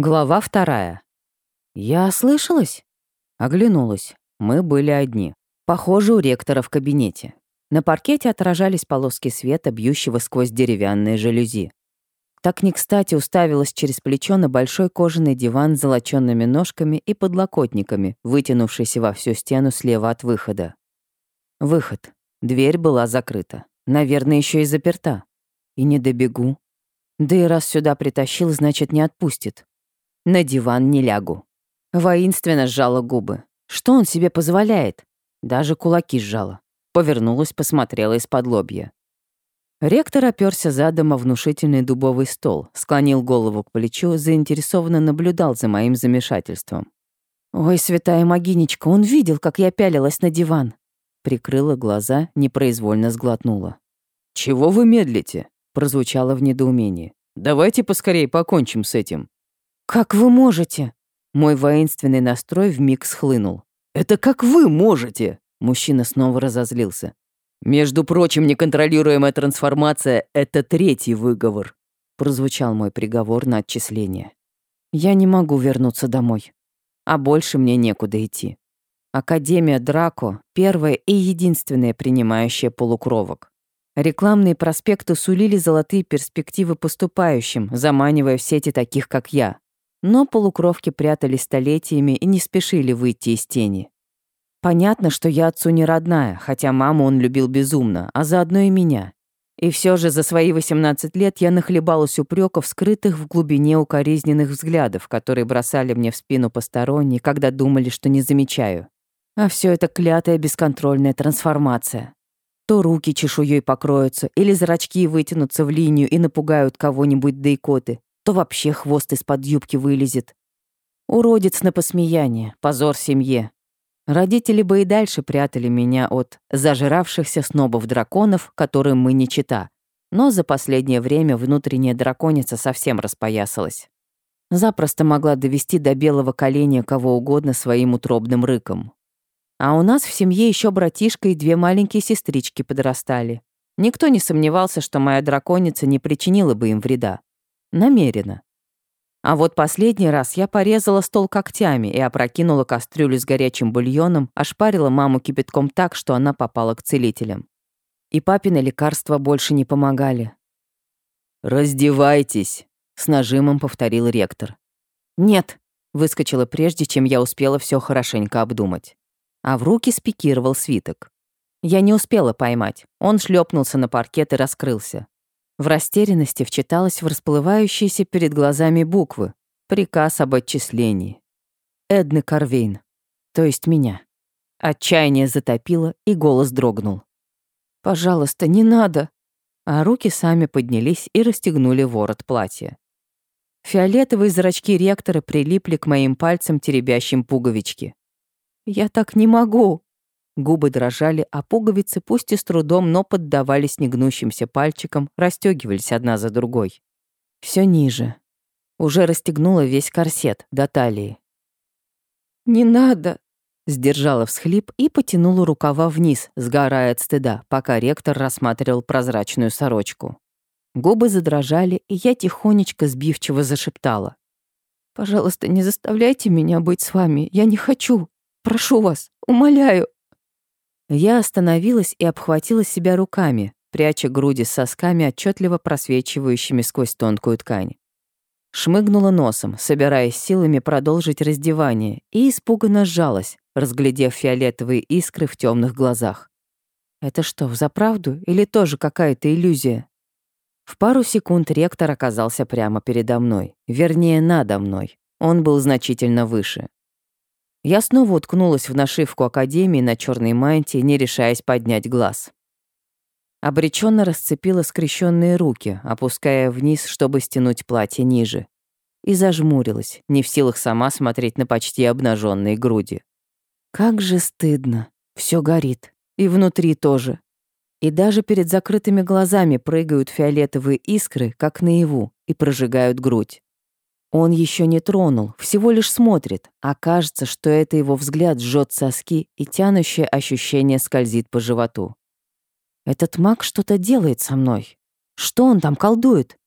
Глава вторая. Я ослышалась? Оглянулась. Мы были одни. Похоже, у ректора в кабинете. На паркете отражались полоски света, бьющего сквозь деревянные жалюзи. Так не кстати уставилась через плечо на большой кожаный диван с золоченными ножками и подлокотниками, вытянувшийся во всю стену слева от выхода. Выход. Дверь была закрыта. Наверное, еще и заперта. И не добегу. Да и раз сюда притащил, значит, не отпустит. На диван не лягу. Воинственно сжала губы. Что он себе позволяет? Даже кулаки сжала. Повернулась, посмотрела из-под лобья. Ректор оперся задом о внушительный дубовый стол, склонил голову к плечу, заинтересованно наблюдал за моим замешательством. «Ой, святая могинечка, он видел, как я пялилась на диван!» Прикрыла глаза, непроизвольно сглотнула. «Чего вы медлите?» — прозвучало в недоумении. «Давайте поскорее покончим с этим». «Как вы можете?» Мой воинственный настрой вмиг схлынул. «Это как вы можете?» Мужчина снова разозлился. «Между прочим, неконтролируемая трансформация — это третий выговор», прозвучал мой приговор на отчисление. «Я не могу вернуться домой. А больше мне некуда идти. Академия Драко — первая и единственная принимающая полукровок. Рекламные проспекты сулили золотые перспективы поступающим, заманивая в сети таких, как я. Но полукровки прятались столетиями и не спешили выйти из тени. Понятно, что я отцу не родная, хотя маму он любил безумно, а заодно и меня. И все же за свои 18 лет я нахлебалась упреков, скрытых в глубине укоризненных взглядов, которые бросали мне в спину посторонние, когда думали, что не замечаю. А все это клятая бесконтрольная трансформация. То руки чешуей покроются, или зрачки вытянутся в линию и напугают кого-нибудь до икоты, то вообще хвост из-под юбки вылезет. Уродец на посмеяние, позор семье. Родители бы и дальше прятали меня от зажиравшихся снобов-драконов, которым мы не чита. Но за последнее время внутренняя драконица совсем распоясалась. Запросто могла довести до белого коленя кого угодно своим утробным рыком. А у нас в семье еще братишка и две маленькие сестрички подрастали. Никто не сомневался, что моя драконица не причинила бы им вреда. Намеренно. А вот последний раз я порезала стол когтями и опрокинула кастрюлю с горячим бульоном, ошпарила маму кипятком так, что она попала к целителям. И папины лекарства больше не помогали. «Раздевайтесь», — с нажимом повторил ректор. «Нет», — выскочила прежде, чем я успела все хорошенько обдумать. А в руки спикировал свиток. Я не успела поймать. Он шлепнулся на паркет и раскрылся. В растерянности вчиталась в расплывающиеся перед глазами буквы. Приказ об отчислении. Эдны Карвейн. То есть меня. Отчаяние затопило, и голос дрогнул. «Пожалуйста, не надо!» А руки сами поднялись и расстегнули ворот платья. Фиолетовые зрачки ректора прилипли к моим пальцам, теребящим пуговички. «Я так не могу!» Губы дрожали, а пуговицы, пусть и с трудом, но поддавались негнущимся пальчикам, расстегивались одна за другой. Все ниже. Уже расстегнула весь корсет до талии. «Не надо!» Сдержала всхлип и потянула рукава вниз, сгорая от стыда, пока ректор рассматривал прозрачную сорочку. Губы задрожали, и я тихонечко сбивчиво зашептала. «Пожалуйста, не заставляйте меня быть с вами. Я не хочу. Прошу вас, умоляю». Я остановилась и обхватила себя руками, пряча груди с сосками, отчетливо просвечивающими сквозь тонкую ткань. Шмыгнула носом, собираясь силами продолжить раздевание, и испуганно сжалась, разглядев фиолетовые искры в темных глазах. Это что, взаправду или тоже какая-то иллюзия? В пару секунд ректор оказался прямо передо мной, вернее, надо мной. Он был значительно выше. Я снова уткнулась в нашивку Академии на черной мантии, не решаясь поднять глаз. Обреченно расцепила скрещенные руки, опуская вниз, чтобы стянуть платье ниже. И зажмурилась, не в силах сама смотреть на почти обнаженные груди. Как же стыдно. Все горит. И внутри тоже. И даже перед закрытыми глазами прыгают фиолетовые искры, как наяву, и прожигают грудь. Он еще не тронул, всего лишь смотрит, а кажется, что это его взгляд жжет соски и тянущее ощущение скользит по животу. Этот маг что-то делает со мной. Что он там колдует?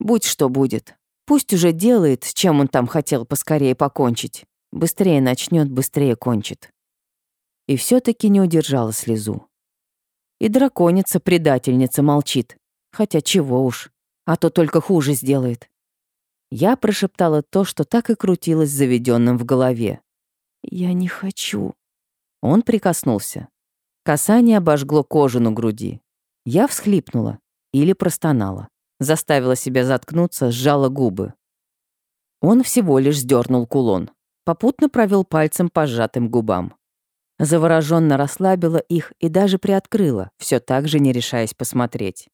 Будь что будет. Пусть уже делает, с чем он там хотел поскорее покончить. Быстрее начнет, быстрее кончит. И все таки не удержала слезу. И драконица-предательница молчит. Хотя чего уж, а то только хуже сделает. Я прошептала то, что так и крутилось заведенным в голове. «Я не хочу». Он прикоснулся. Касание обожгло кожу на груди. Я всхлипнула или простонала. Заставила себя заткнуться, сжала губы. Он всего лишь сдернул кулон. Попутно провел пальцем по сжатым губам. Завороженно расслабила их и даже приоткрыла, все так же не решаясь посмотреть.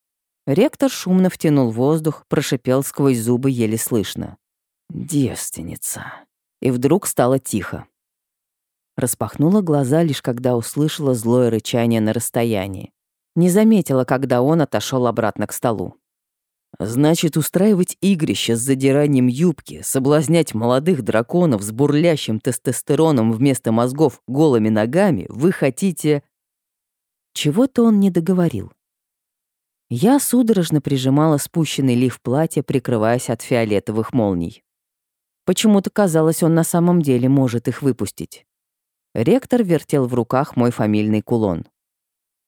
Ректор шумно втянул воздух, прошипел сквозь зубы еле слышно. «Девственница». И вдруг стало тихо. Распахнула глаза лишь когда услышала злое рычание на расстоянии. Не заметила, когда он отошел обратно к столу. Значит, устраивать игрище с задиранием юбки, соблазнять молодых драконов с бурлящим тестостероном вместо мозгов голыми ногами вы хотите... Чего-то он не договорил. Я судорожно прижимала спущенный лиф платья, прикрываясь от фиолетовых молний. Почему-то казалось, он на самом деле может их выпустить. Ректор вертел в руках мой фамильный кулон.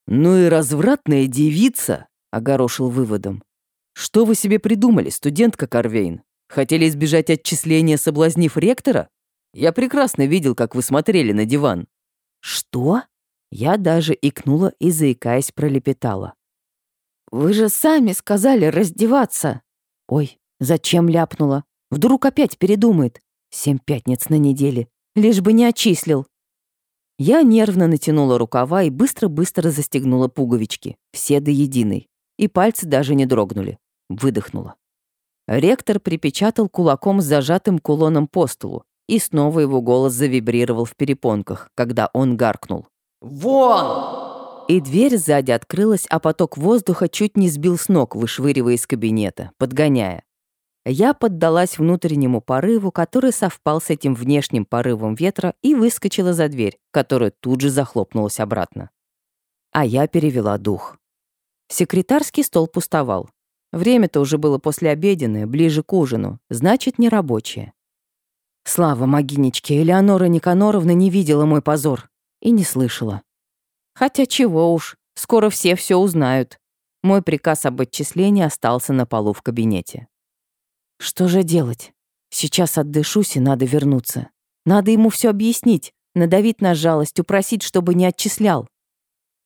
«Ну и развратная девица!» — огорошил выводом. «Что вы себе придумали, студентка Карвейн? Хотели избежать отчисления, соблазнив ректора? Я прекрасно видел, как вы смотрели на диван». «Что?» Я даже икнула и, заикаясь, пролепетала. «Вы же сами сказали раздеваться!» «Ой, зачем ляпнула? Вдруг опять передумает? Семь пятниц на неделе, лишь бы не отчислил». Я нервно натянула рукава и быстро-быстро застегнула пуговички, все до единой, и пальцы даже не дрогнули. Выдохнула. Ректор припечатал кулаком с зажатым кулоном по столу, и снова его голос завибрировал в перепонках, когда он гаркнул. «Вон!» И дверь сзади открылась, а поток воздуха чуть не сбил с ног, вышвыривая из кабинета, подгоняя. Я поддалась внутреннему порыву, который совпал с этим внешним порывом ветра, и выскочила за дверь, которая тут же захлопнулась обратно. А я перевела дух. Секретарский стол пустовал. Время-то уже было послеобеденное, ближе к ужину, значит, не рабочее. Слава могинечке, Элеонора Никаноровна не видела мой позор и не слышала. Хотя чего уж, скоро все все узнают. Мой приказ об отчислении остался на полу в кабинете. Что же делать? Сейчас отдышусь и надо вернуться. Надо ему все объяснить, надавить на жалость, упросить, чтобы не отчислял.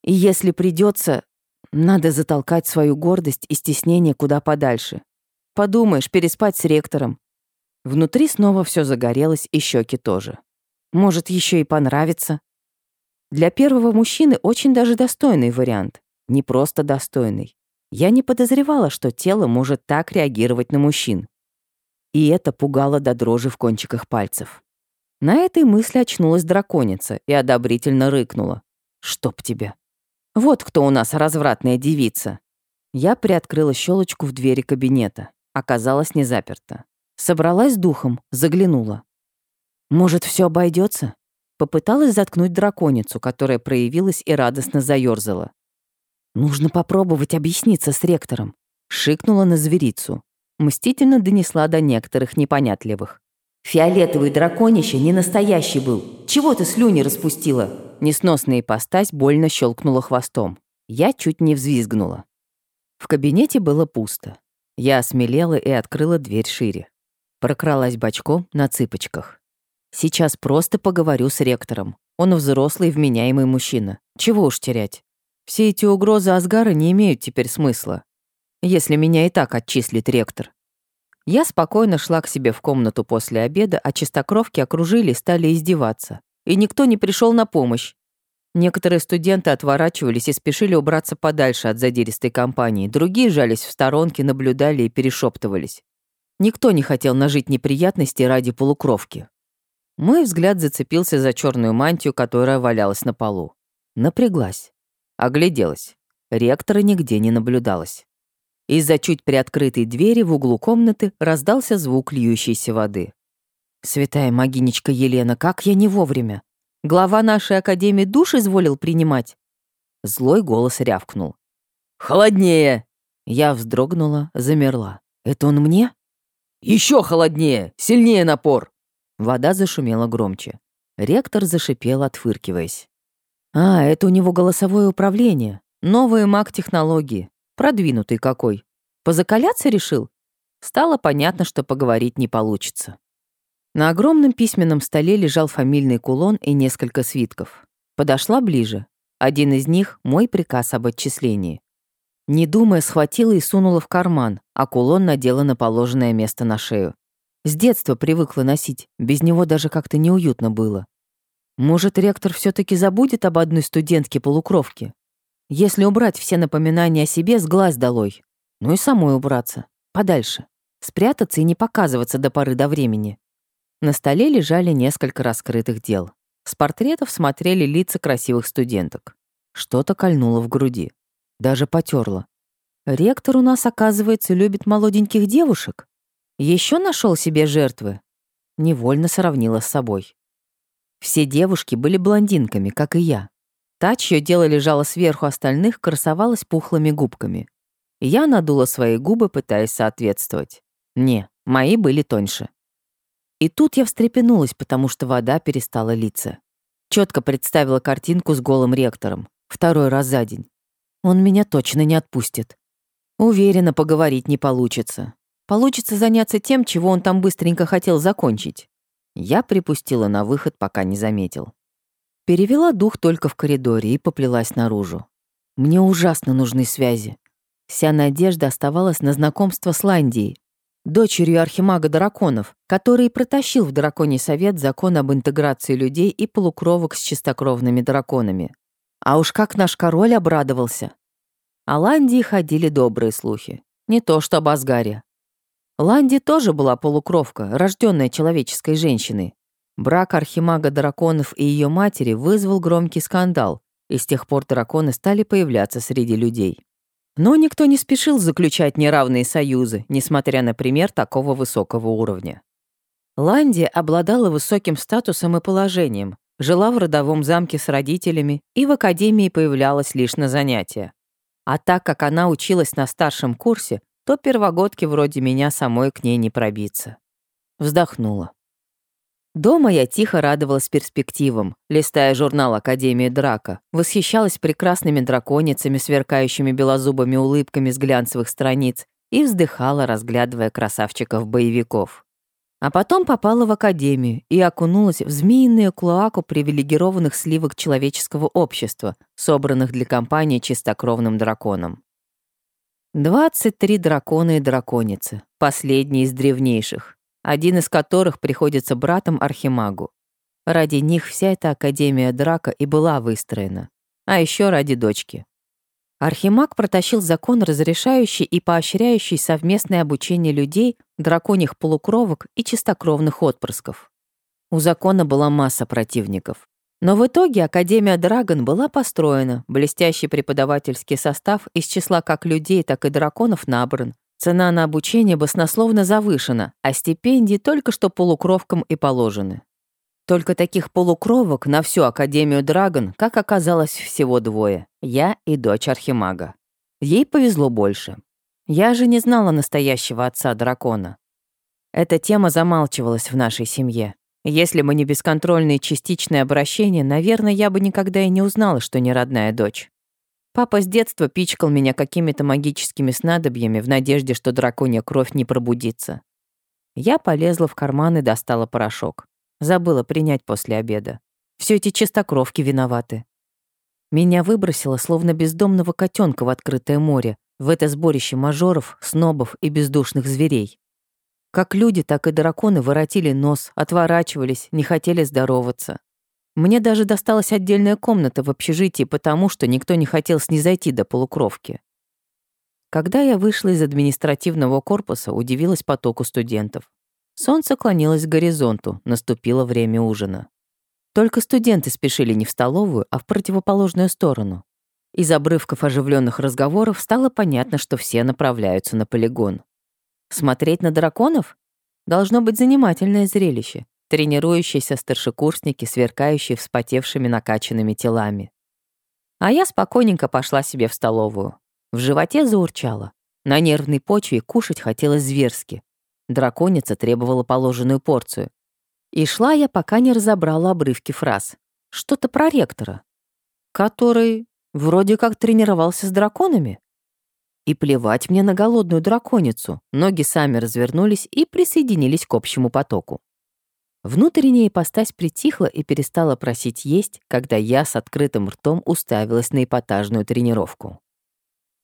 И если придется, надо затолкать свою гордость и стеснение куда подальше. Подумаешь, переспать с ректором. Внутри снова все загорелось, и щеки тоже. Может, еще и понравится. Для первого мужчины очень даже достойный вариант. Не просто достойный. Я не подозревала, что тело может так реагировать на мужчин. И это пугало до дрожи в кончиках пальцев. На этой мысли очнулась драконица и одобрительно рыкнула. «Чтоб тебя!» Вот кто у нас развратная девица. Я приоткрыла щелочку в двери кабинета. Оказалось, не заперта. Собралась духом, заглянула. Может, все обойдется? Попыталась заткнуть драконицу, которая проявилась и радостно заёрзала. Нужно попробовать объясниться с ректором. Шикнула на зверицу. Мстительно донесла до некоторых непонятливых. «Фиолетовый драконище не настоящий был. Чего ты слюни распустила?» Несносная ипостась больно щелкнула хвостом. Я чуть не взвизгнула. В кабинете было пусто. Я осмелела и открыла дверь шире. Прокралась бочком на цыпочках. Сейчас просто поговорю с ректором. Он взрослый, вменяемый мужчина. Чего уж терять. Все эти угрозы Асгара не имеют теперь смысла. Если меня и так отчислит ректор. Я спокойно шла к себе в комнату после обеда, а чистокровки окружили и стали издеваться и никто не пришел на помощь. Некоторые студенты отворачивались и спешили убраться подальше от задиристой компании, другие жались в сторонке, наблюдали и перешептывались. Никто не хотел нажить неприятности ради полукровки. Мой взгляд зацепился за черную мантию, которая валялась на полу. Напряглась. Огляделась. Ректора нигде не наблюдалось. Из-за чуть приоткрытой двери в углу комнаты раздался звук льющейся воды. Святая могинечка Елена, как я не вовремя. Глава нашей академии душ изволил принимать. Злой голос рявкнул. «Холоднее!» Я вздрогнула, замерла. «Это он мне?» Еще холоднее! Сильнее напор!» Вода зашумела громче. Ректор зашипел, отфыркиваясь. «А, это у него голосовое управление. Новые маг-технологии. Продвинутый какой. Позакаляться решил?» Стало понятно, что поговорить не получится. На огромном письменном столе лежал фамильный кулон и несколько свитков. Подошла ближе. Один из них — мой приказ об отчислении. Не думая, схватила и сунула в карман, а кулон надела на положенное место на шею. С детства привыкла носить, без него даже как-то неуютно было. Может, ректор все таки забудет об одной студентке-полукровке? Если убрать все напоминания о себе, с глаз долой. Ну и самой убраться. Подальше. Спрятаться и не показываться до поры до времени. На столе лежали несколько раскрытых дел. С портретов смотрели лица красивых студенток. Что-то кольнуло в груди. Даже потерла. Ректор у нас, оказывается, любит молоденьких девушек. Еще нашел себе жертвы. Невольно сравнила с собой. Все девушки были блондинками, как и я. Та, чье дело лежало сверху остальных, красовалась пухлыми губками. Я надула свои губы, пытаясь соответствовать. Не, мои были тоньше. И тут я встрепенулась, потому что вода перестала литься. Четко представила картинку с голым ректором. Второй раз за день. Он меня точно не отпустит. Уверена, поговорить не получится. Получится заняться тем, чего он там быстренько хотел закончить. Я припустила на выход, пока не заметил. Перевела дух только в коридоре и поплелась наружу. Мне ужасно нужны связи. Вся надежда оставалась на знакомство с Ландией, дочерью архимага драконов, который протащил в Драконий Совет закон об интеграции людей и полукровок с чистокровными драконами. А уж как наш король обрадовался. О Ландии ходили добрые слухи. Не то что об Асгаре. Ланди тоже была полукровка, рожденная человеческой женщиной. Брак архимага драконов и ее матери вызвал громкий скандал, и с тех пор драконы стали появляться среди людей. Но никто не спешил заключать неравные союзы, несмотря на пример такого высокого уровня. Ланди обладала высоким статусом и положением, жила в родовом замке с родителями и в академии появлялась лишь на занятия. А так как она училась на старшем курсе, то первогодки вроде меня самой к ней не пробиться. Вздохнула. Дома я тихо радовалась перспективам, листая журнал Академии Драка, восхищалась прекрасными драконицами, сверкающими белозубыми улыбками с глянцевых страниц, и вздыхала, разглядывая красавчиков-боевиков. А потом попала в Академию и окунулась в змеиную клоаку привилегированных сливок человеческого общества, собранных для компании чистокровным драконом. 23 дракона и драконицы, последние из древнейших один из которых приходится братом Архимагу. Ради них вся эта Академия Драка и была выстроена. А еще ради дочки. Архимаг протащил закон, разрешающий и поощряющий совместное обучение людей, драконьих полукровок и чистокровных отпрысков. У закона была масса противников. Но в итоге Академия Драгон была построена, блестящий преподавательский состав из числа как людей, так и драконов набран, Цена на обучение баснословно завышена, а стипендии только что полукровкам и положены. Только таких полукровок на всю Академию Драгон, как оказалось, всего двое — я и дочь Архимага. Ей повезло больше. Я же не знала настоящего отца дракона. Эта тема замалчивалась в нашей семье. Если бы не бесконтрольное частичное обращение, наверное, я бы никогда и не узнала, что не родная дочь. Папа с детства пичкал меня какими-то магическими снадобьями в надежде, что драконья кровь не пробудится. Я полезла в карман и достала порошок. Забыла принять после обеда. Все эти чистокровки виноваты. Меня выбросило, словно бездомного котенка в открытое море, в это сборище мажоров, снобов и бездушных зверей. Как люди, так и драконы воротили нос, отворачивались, не хотели здороваться. Мне даже досталась отдельная комната в общежитии, потому что никто не хотел снизойти до полукровки. Когда я вышла из административного корпуса, удивилась потоку студентов. Солнце клонилось к горизонту, наступило время ужина. Только студенты спешили не в столовую, а в противоположную сторону. Из обрывков оживленных разговоров стало понятно, что все направляются на полигон. Смотреть на драконов? Должно быть занимательное зрелище тренирующиеся старшекурсники, сверкающие вспотевшими накачанными телами. А я спокойненько пошла себе в столовую. В животе заурчало. На нервной почве кушать хотелось зверски. Драконица требовала положенную порцию. И шла я, пока не разобрала обрывки фраз. Что-то про ректора, который вроде как тренировался с драконами. И плевать мне на голодную драконицу. Ноги сами развернулись и присоединились к общему потоку. Внутренняя ипостась притихла и перестала просить есть, когда я с открытым ртом уставилась на эпатажную тренировку.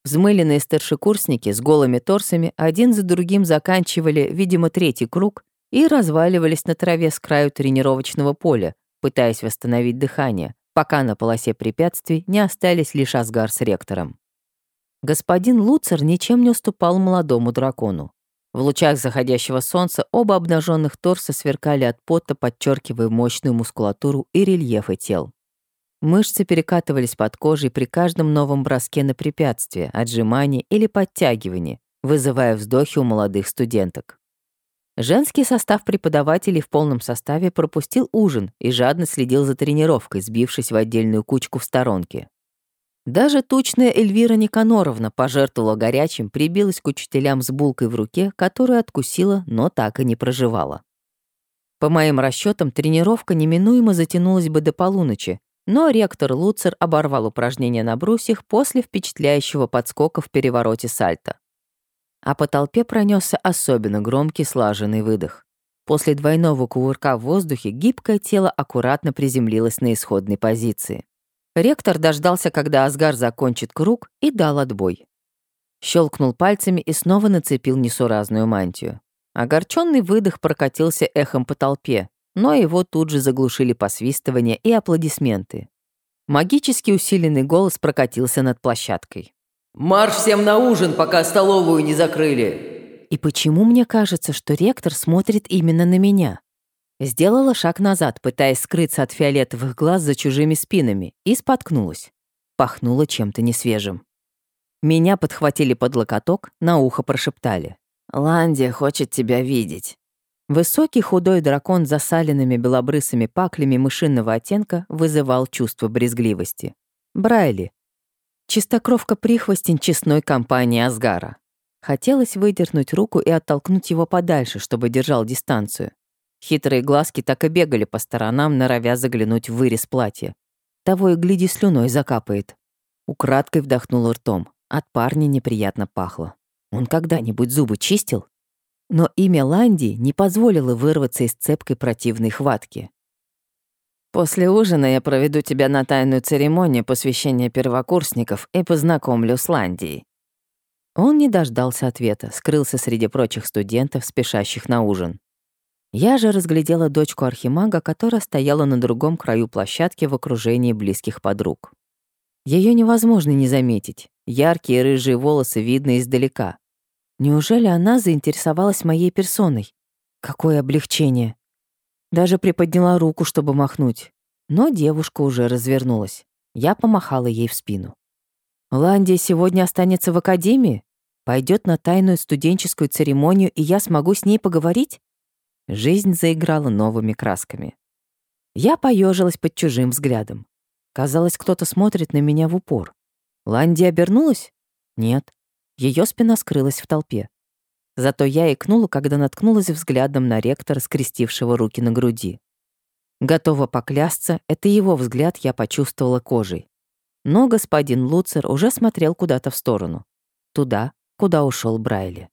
Взмыленные старшекурсники с голыми торсами один за другим заканчивали, видимо, третий круг и разваливались на траве с краю тренировочного поля, пытаясь восстановить дыхание, пока на полосе препятствий не остались лишь Асгар с ректором. Господин Луцер ничем не уступал молодому дракону. В лучах заходящего солнца оба обнаженных торса сверкали от пота, подчеркивая мощную мускулатуру и рельефы тел. Мышцы перекатывались под кожей при каждом новом броске на препятствие, отжимании или подтягивании, вызывая вздохи у молодых студенток. Женский состав преподавателей в полном составе пропустил ужин и жадно следил за тренировкой, сбившись в отдельную кучку в сторонке. Даже тучная Эльвира Никаноровна пожертвовала горячим, прибилась к учителям с булкой в руке, которую откусила, но так и не проживала. По моим расчетам, тренировка неминуемо затянулась бы до полуночи, но ректор Луцер оборвал упражнения на брусьях после впечатляющего подскока в перевороте сальто. А по толпе пронесся особенно громкий слаженный выдох. После двойного кувырка в воздухе гибкое тело аккуратно приземлилось на исходной позиции. Ректор дождался, когда Асгар закончит круг, и дал отбой. Щелкнул пальцами и снова нацепил несуразную мантию. Огорченный выдох прокатился эхом по толпе, но его тут же заглушили посвистывания и аплодисменты. Магически усиленный голос прокатился над площадкой. «Марш всем на ужин, пока столовую не закрыли!» И почему мне кажется, что ректор смотрит именно на меня? Сделала шаг назад, пытаясь скрыться от фиолетовых глаз за чужими спинами, и споткнулась. Пахнуло чем-то несвежим. Меня подхватили под локоток, на ухо прошептали. «Ландия хочет тебя видеть». Высокий худой дракон с засаленными белобрысыми паклями мышиного оттенка вызывал чувство брезгливости. Брайли. Чистокровка-прихвостень честной компании Асгара. Хотелось выдернуть руку и оттолкнуть его подальше, чтобы держал дистанцию. Хитрые глазки так и бегали по сторонам, норовя заглянуть в вырез платья. Того и гляди слюной закапает. Украдкой вдохнул ртом. От парня неприятно пахло. Он когда-нибудь зубы чистил? Но имя Ланди не позволило вырваться из цепкой противной хватки. «После ужина я проведу тебя на тайную церемонию посвящения первокурсников и познакомлю с Ландией». Он не дождался ответа, скрылся среди прочих студентов, спешащих на ужин. Я же разглядела дочку архимага, которая стояла на другом краю площадки в окружении близких подруг. Ее невозможно не заметить. Яркие рыжие волосы видно издалека. Неужели она заинтересовалась моей персоной? Какое облегчение. Даже приподняла руку, чтобы махнуть. Но девушка уже развернулась. Я помахала ей в спину. «Ландия сегодня останется в академии? Пойдет на тайную студенческую церемонию, и я смогу с ней поговорить?» Жизнь заиграла новыми красками. Я поежилась под чужим взглядом. Казалось, кто-то смотрит на меня в упор. Ланди обернулась? Нет. Ее спина скрылась в толпе. Зато я икнула, когда наткнулась взглядом на ректора, скрестившего руки на груди. Готова поклясться, это его взгляд я почувствовала кожей. Но господин Луцер уже смотрел куда-то в сторону. Туда, куда ушел Брайли.